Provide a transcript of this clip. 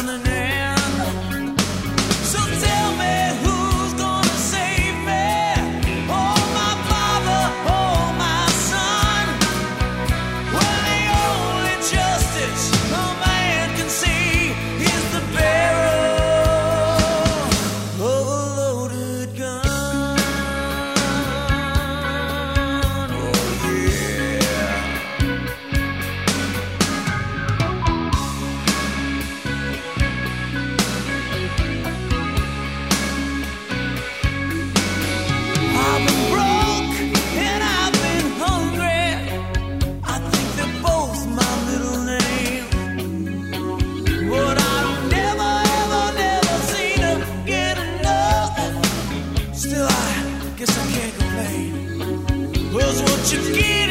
on the knows what you get.